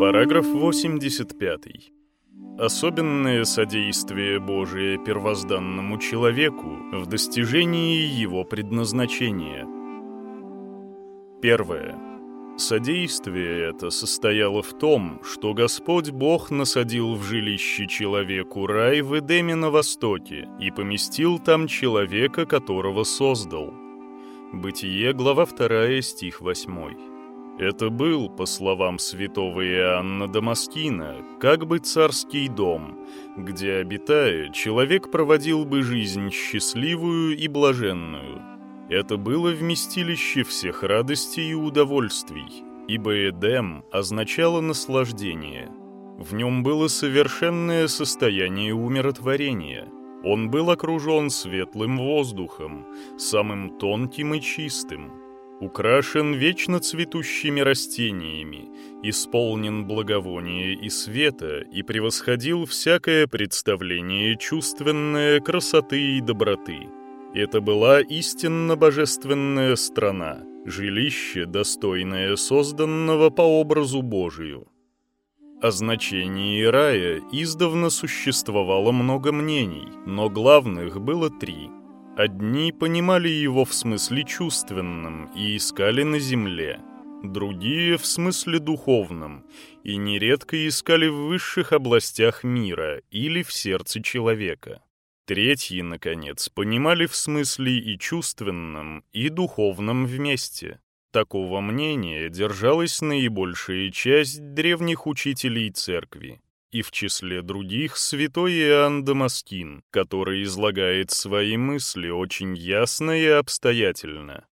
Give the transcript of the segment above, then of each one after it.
Параграф 85. Особенное содействие Божие первозданному человеку в достижении его предназначения. Первое. Содействие это состояло в том, что Господь Бог насадил в жилище человеку рай в Эдеме на востоке и поместил там человека, которого создал. Бытие, глава 2, стих 8. Это был, по словам святого Иоанна Дамаскина, как бы царский дом, где, обитая, человек проводил бы жизнь счастливую и блаженную. Это было вместилище всех радостей и удовольствий, ибо Эдем означало наслаждение. В нем было совершенное состояние умиротворения – он был окружен светлым воздухом, самым тонким и чистым, украшен вечно цветущими растениями, исполнен благовония и света и превосходил всякое представление чувственное красоты и доброты. Это была истинно божественная страна, жилище, достойное созданного по образу Божию. О значении рая издавна существовало много мнений, но главных было три. Одни понимали его в смысле чувственном и искали на земле, другие — в смысле духовном и нередко искали в высших областях мира или в сердце человека. Третьи, наконец, понимали в смысле и чувственном, и духовном вместе. Такого мнения держалась наибольшая часть древних учителей церкви, и в числе других святой Иоанн Дамаскин, который излагает свои мысли очень ясно и обстоятельно.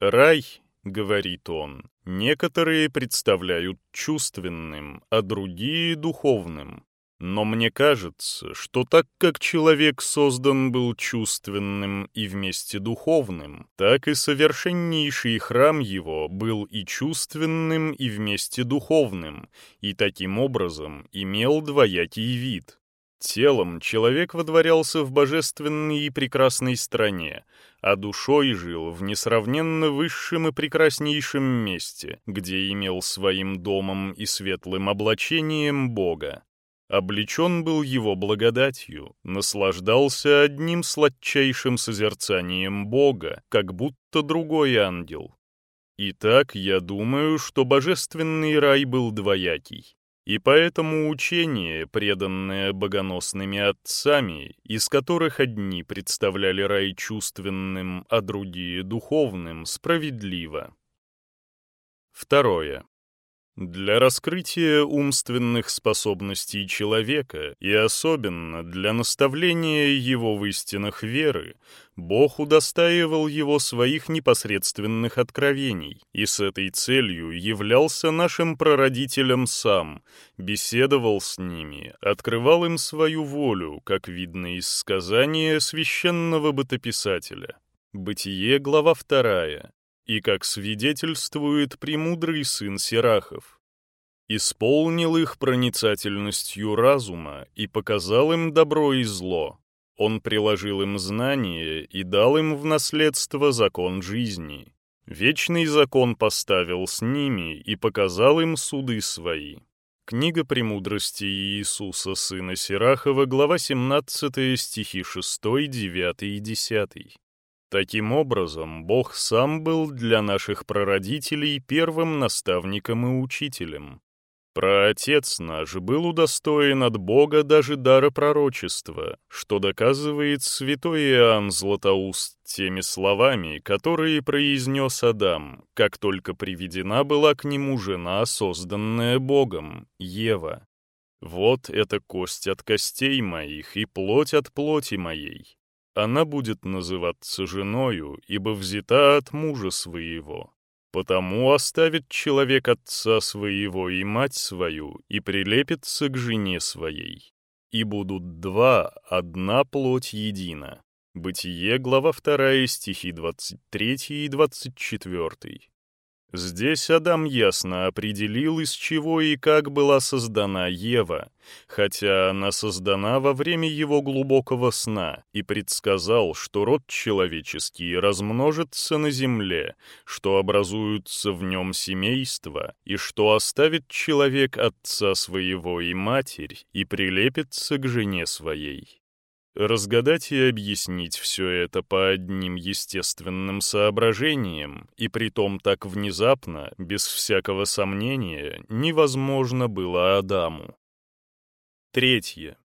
«Рай, — говорит он, — некоторые представляют чувственным, а другие — духовным. Но мне кажется, что так как человек создан был чувственным и вместе духовным, так и совершеннейший храм его был и чувственным, и вместе духовным, и таким образом имел двоякий вид. Телом человек водворялся в божественной и прекрасной стране, а душой жил в несравненно высшем и прекраснейшем месте, где имел своим домом и светлым облачением Бога. Облечен был его благодатью, наслаждался одним сладчайшим созерцанием Бога, как будто другой ангел. Итак, я думаю, что божественный рай был двоякий. И поэтому учение, преданное богоносными отцами, из которых одни представляли рай чувственным, а другие — духовным, справедливо. Второе. Для раскрытия умственных способностей человека и особенно для наставления его в истинах веры, Бог удостаивал его своих непосредственных откровений и с этой целью являлся нашим прародителем сам, беседовал с ними, открывал им свою волю, как видно из сказания священного бытописателя. Бытие, глава 2, и, как свидетельствует премудрый сын Серахов, исполнил их проницательностью разума и показал им добро и зло. Он приложил им знания и дал им в наследство закон жизни. Вечный закон поставил с ними и показал им суды свои. Книга «Премудрости Иисуса, сына Сирахова», глава 17, стихи 6, 9 и 10. Таким образом, Бог сам был для наших прародителей первым наставником и учителем. Праотец наш был удостоен от Бога даже дара пророчества, что доказывает святой Иоанн Златоуст теми словами, которые произнес Адам, как только приведена была к нему жена, созданная Богом, Ева. «Вот эта кость от костей моих и плоть от плоти моей, она будет называться женою, ибо взята от мужа своего. Потому оставит человек отца своего и мать свою, и прилепится к жене своей. И будут два, одна плоть едина. Бытие, глава 2, стихи 23 и 24. Здесь Адам ясно определил, из чего и как была создана Ева, хотя она создана во время его глубокого сна, и предсказал, что род человеческий размножится на земле, что образуются в нем семейства, и что оставит человек отца своего и матерь, и прилепится к жене своей. Разгадать и объяснить все это по одним естественным соображениям, и притом так внезапно, без всякого сомнения, невозможно было Адаму. Третье.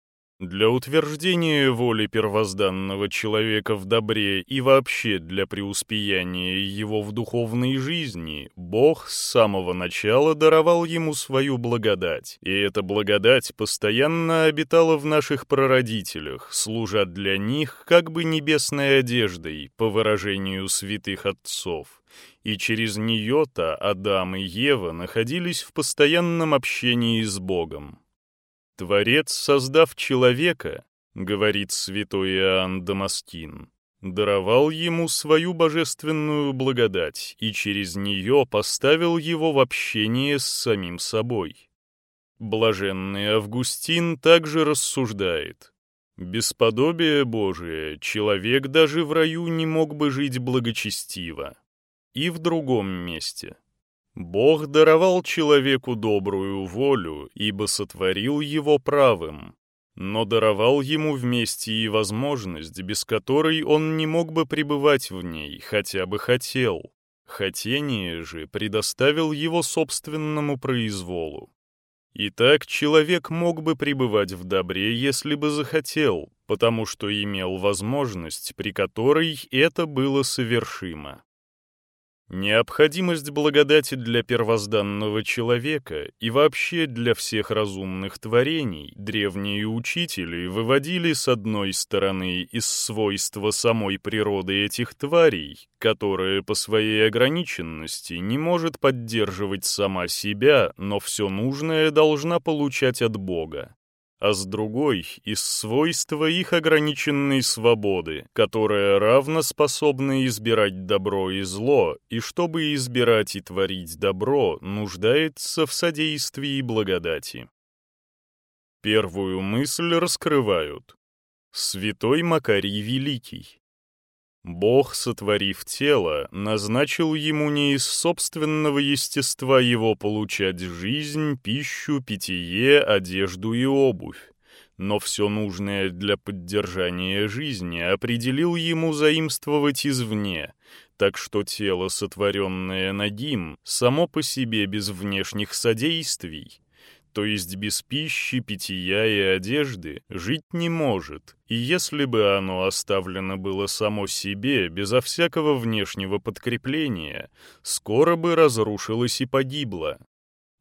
Для утверждения воли первозданного человека в добре и вообще для преуспеяния его в духовной жизни Бог с самого начала даровал ему свою благодать, и эта благодать постоянно обитала в наших прародителях, служа для них как бы небесной одеждой, по выражению святых отцов и через нее-то Адам и Ева находились в постоянном общении с Богом. Творец, создав человека, говорит святой Иоанн Дамаскин, даровал ему свою божественную благодать и через нее поставил его в общение с самим собой. Блаженный Августин также рассуждает. Без подобия Божия человек даже в раю не мог бы жить благочестиво. И в другом месте. Бог даровал человеку добрую волю, ибо сотворил его правым, но даровал ему вместе и возможность, без которой он не мог бы пребывать в ней, хотя бы хотел. Хотение же предоставил его собственному произволу. Итак, человек мог бы пребывать в добре, если бы захотел, потому что имел возможность, при которой это было совершимо. Необходимость благодати для первозданного человека и вообще для всех разумных творений древние учители выводили с одной стороны из свойства самой природы этих тварей, которая по своей ограниченности не может поддерживать сама себя, но все нужное должна получать от Бога а с другой — из свойства их ограниченной свободы, которая равно способна избирать добро и зло, и чтобы избирать и творить добро, нуждается в содействии благодати. Первую мысль раскрывают. Святой Макарий Великий. Бог, сотворив тело, назначил ему не из собственного естества его получать жизнь, пищу, питье, одежду и обувь, но все нужное для поддержания жизни определил ему заимствовать извне, так что тело, сотворенное нагим, само по себе без внешних содействий, то есть без пищи, питья и одежды, жить не может, и если бы оно оставлено было само себе, безо всякого внешнего подкрепления, скоро бы разрушилось и погибло.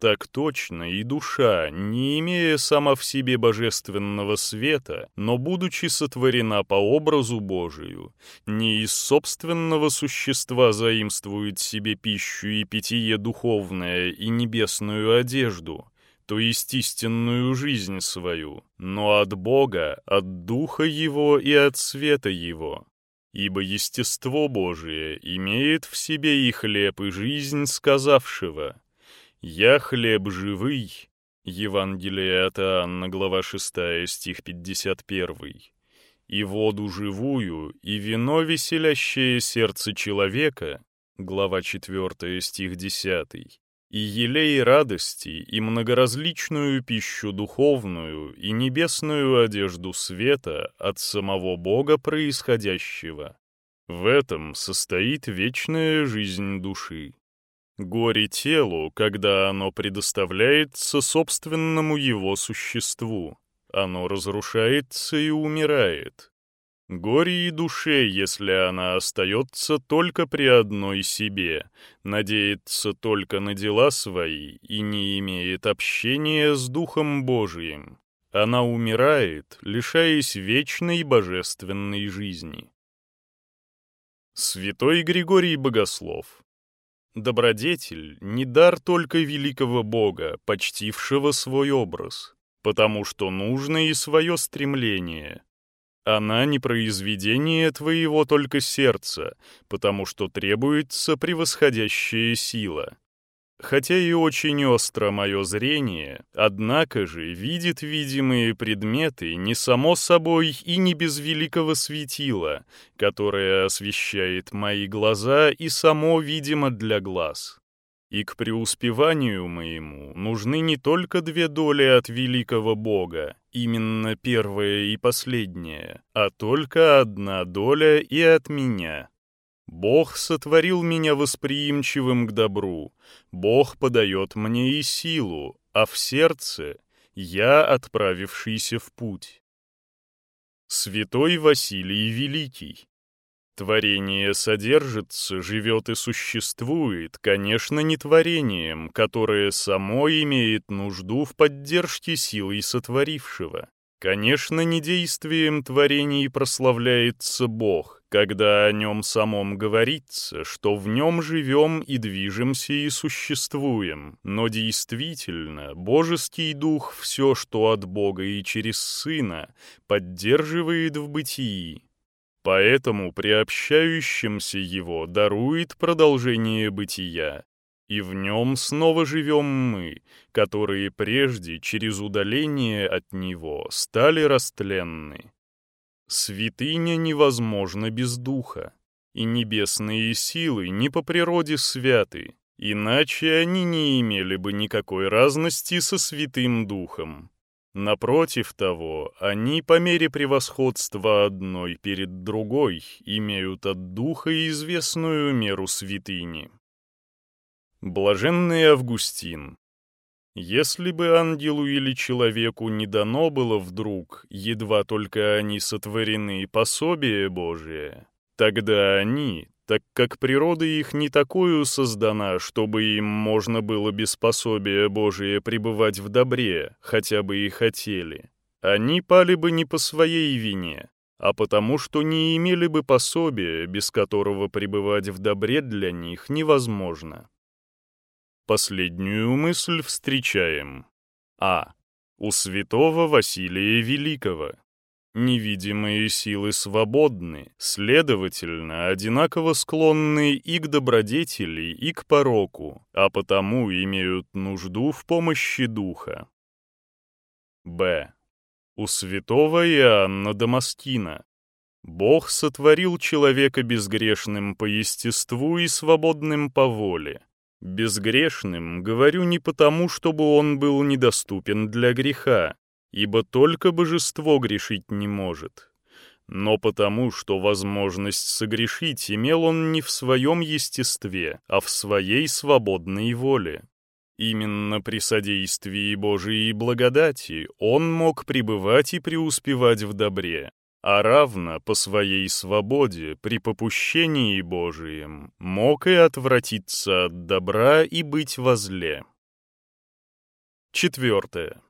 Так точно и душа, не имея сама в себе божественного света, но будучи сотворена по образу Божию, не из собственного существа заимствует себе пищу и питье духовное и небесную одежду, то есть истинную жизнь свою, но от Бога, от Духа Его и от света Его. Ибо естество Божие имеет в себе и хлеб, и жизнь сказавшего. «Я хлеб живый» Евангелие от Иоанна, глава 6, стих 51, и воду живую, и вино, веселящее сердце человека, глава 4, стих 10, и елей радости, и многоразличную пищу духовную, и небесную одежду света от самого Бога происходящего. В этом состоит вечная жизнь души. Горе телу, когда оно предоставляется собственному его существу. Оно разрушается и умирает. Горе и душе, если она остается только при одной себе, надеется только на дела свои и не имеет общения с Духом Божиим. Она умирает, лишаясь вечной божественной жизни. Святой Григорий Богослов Добродетель — не дар только великого Бога, почтившего свой образ, потому что нужно и свое стремление, она не произведение твоего только сердца, потому что требуется превосходящая сила. хотя и очень остро мое зрение, однако же видит видимые предметы не само собой и не без великого светила, которое освещает мои глаза и само видимо для глаз. И к преуспеванию моему нужны не только две доли от великого Бога, именно первая и последняя, а только одна доля и от меня. Бог сотворил меня восприимчивым к добру, Бог подает мне и силу, а в сердце я отправившийся в путь. Святой Василий Великий Творение содержится, живет и существует, конечно, не творением, которое само имеет нужду в поддержке силой сотворившего. Конечно, не действием творений прославляется Бог, когда о нем самом говорится, что в нем живем и движемся и существуем, но действительно, божеский дух все, что от Бога и через Сына, поддерживает в бытии, Поэтому приобщающимся его дарует продолжение бытия, и в нем снова живем мы, которые прежде через удаление от него стали растленны. Святыня невозможна без духа, и небесные силы не по природе святы, иначе они не имели бы никакой разности со Святым Духом. Напротив того, они по мере превосходства одной перед другой имеют от духа известную меру святыни. Блаженный Августин. Если бы ангелу или человеку не дано было вдруг, едва только они сотворены, пособие Божие, тогда они, так как природа их не такую создана, чтобы им можно было без пособия Божия пребывать в добре, хотя бы и хотели. Они пали бы не по своей вине, а потому что не имели бы пособия, без которого пребывать в добре для них невозможно. Последнюю мысль встречаем. А. У святого Василия Великого. Невидимые силы свободны, следовательно, одинаково склонны и к добродетели, и к пороку, а потому имеют нужду в помощи духа. Б. У святого Иоанна Дамаскина. Бог сотворил человека безгрешным по естеству и свободным по воле. Безгрешным говорю не потому, чтобы он был недоступен для греха, ибо только божество грешить не может. Но потому, что возможность согрешить имел он не в своем естестве, а в своей свободной воле. Именно при содействии Божией благодати он мог пребывать и преуспевать в добре, а равно по своей свободе при попущении Божием мог и отвратиться от добра и быть во зле. Четвертое.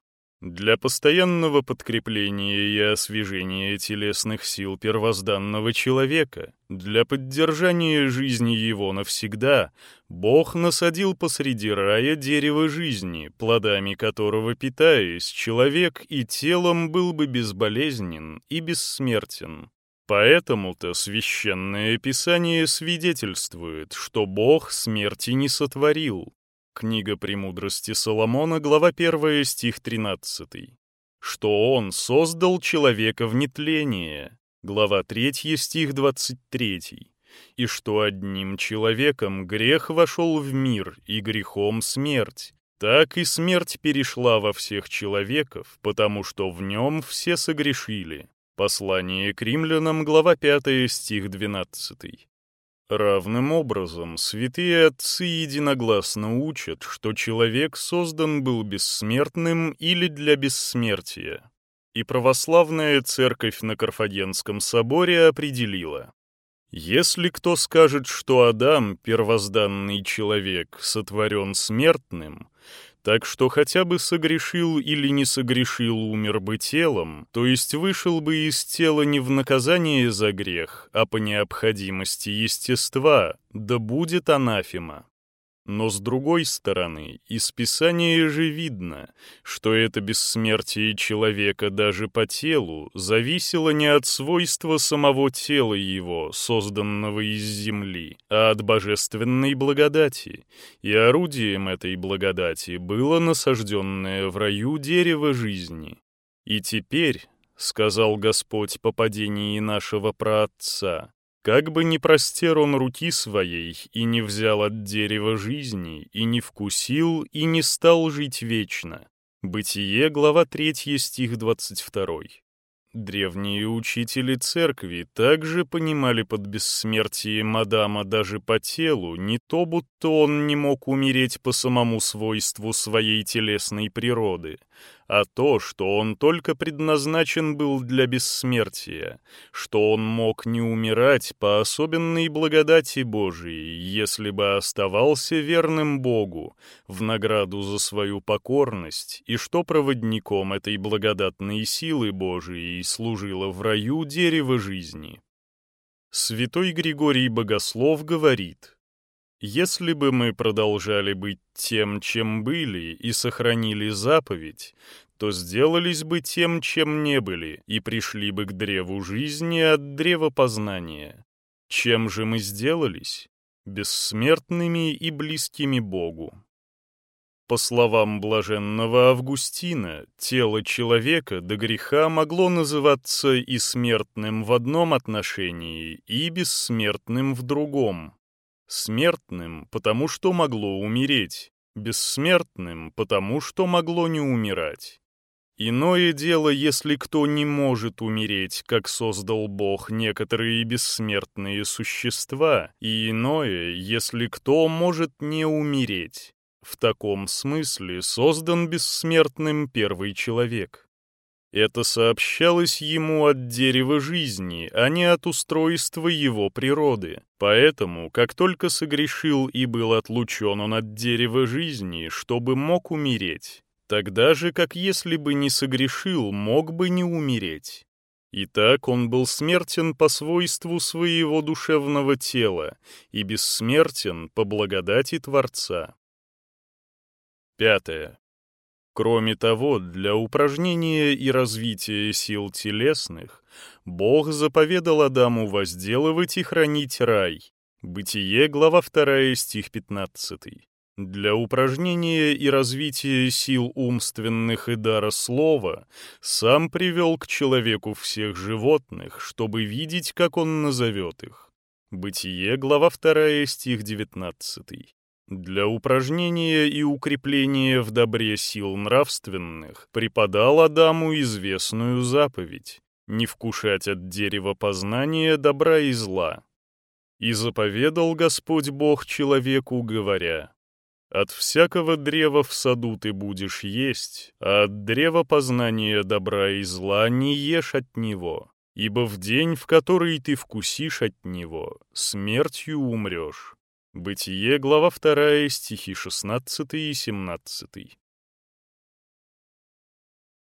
Для постоянного подкрепления и освежения телесных сил первозданного человека, для поддержания жизни его навсегда, Бог насадил посреди рая дерево жизни, плодами которого, питаясь, человек и телом был бы безболезнен и бессмертен. Поэтому-то священное писание свидетельствует, что Бог смерти не сотворил, Книга «Премудрости Соломона», глава 1, стих 13. Что он создал человека в нетление, глава 3, стих 23. И что одним человеком грех вошел в мир, и грехом смерть. Так и смерть перешла во всех человеков, потому что в нем все согрешили. Послание к римлянам, глава 5, стих 12. Равным образом, святые отцы единогласно учат, что человек создан был бессмертным или для бессмертия. И православная церковь на Карфагенском соборе определила, если кто скажет, что Адам, первозданный человек, сотворен смертным, так что хотя бы согрешил или не согрешил умер бы телом, то есть вышел бы из тела не в наказание за грех, а по необходимости естества, да будет анафема. Но с другой стороны, из Писания же видно, что это бессмертие человека даже по телу зависело не от свойства самого тела его, созданного из земли, а от божественной благодати, и орудием этой благодати было насажденное в раю дерево жизни. И теперь, — сказал Господь по падении нашего праотца, как бы не простер он руки своей, и не взял от дерева жизни, и не вкусил, и не стал жить вечно. Бытие, глава 3, стих 22. Древние учители церкви также понимали под бессмертием Адама даже по телу, не то будто он не мог умереть по самому свойству своей телесной природы, а то, что он только предназначен был для бессмертия, что он мог не умирать по особенной благодати Божией, если бы оставался верным Богу в награду за свою покорность, и что проводником этой благодатной силы Божией служило в раю дерево жизни. Святой Григорий Богослов говорит, если бы мы продолжали быть тем, чем были, и сохранили заповедь, то сделались бы тем, чем не были, и пришли бы к древу жизни от древа познания. Чем же мы сделались? Бессмертными и близкими Богу. По словам блаженного Августина, тело человека до греха могло называться и смертным в одном отношении, и бессмертным в другом. Смертным, потому что могло умереть, бессмертным, потому что могло не умирать. Иное дело, если кто не может умереть, как создал Бог некоторые бессмертные существа, и иное, если кто может не умереть. В таком смысле создан бессмертным первый человек. Это сообщалось ему от дерева жизни, а не от устройства его природы. Поэтому, как только согрешил и был отлучен он от дерева жизни, чтобы мог умереть, тогда же, как если бы не согрешил, мог бы не умереть. Итак, он был смертен по свойству своего душевного тела и бессмертен по благодати Творца. Пятое. Кроме того, для упражнения и развития сил телесных Бог заповедал Адаму возделывать и хранить рай. Бытие, глава 2, стих 15. Для упражнения и развития сил умственных и дара слова сам привел к человеку всех животных, чтобы видеть, как он назовет их. Бытие, глава 2, стих 19. Для упражнения и укрепления в добре сил нравственных преподал Адаму известную заповедь — не вкушать от дерева познания добра и зла. И заповедал Господь Бог человеку, говоря, «От всякого древа в саду ты будешь есть, а от древа познания добра и зла не ешь от него, ибо в день, в который ты вкусишь от него, смертью умрешь». Бытие, глава 2, стихи 16 и 17.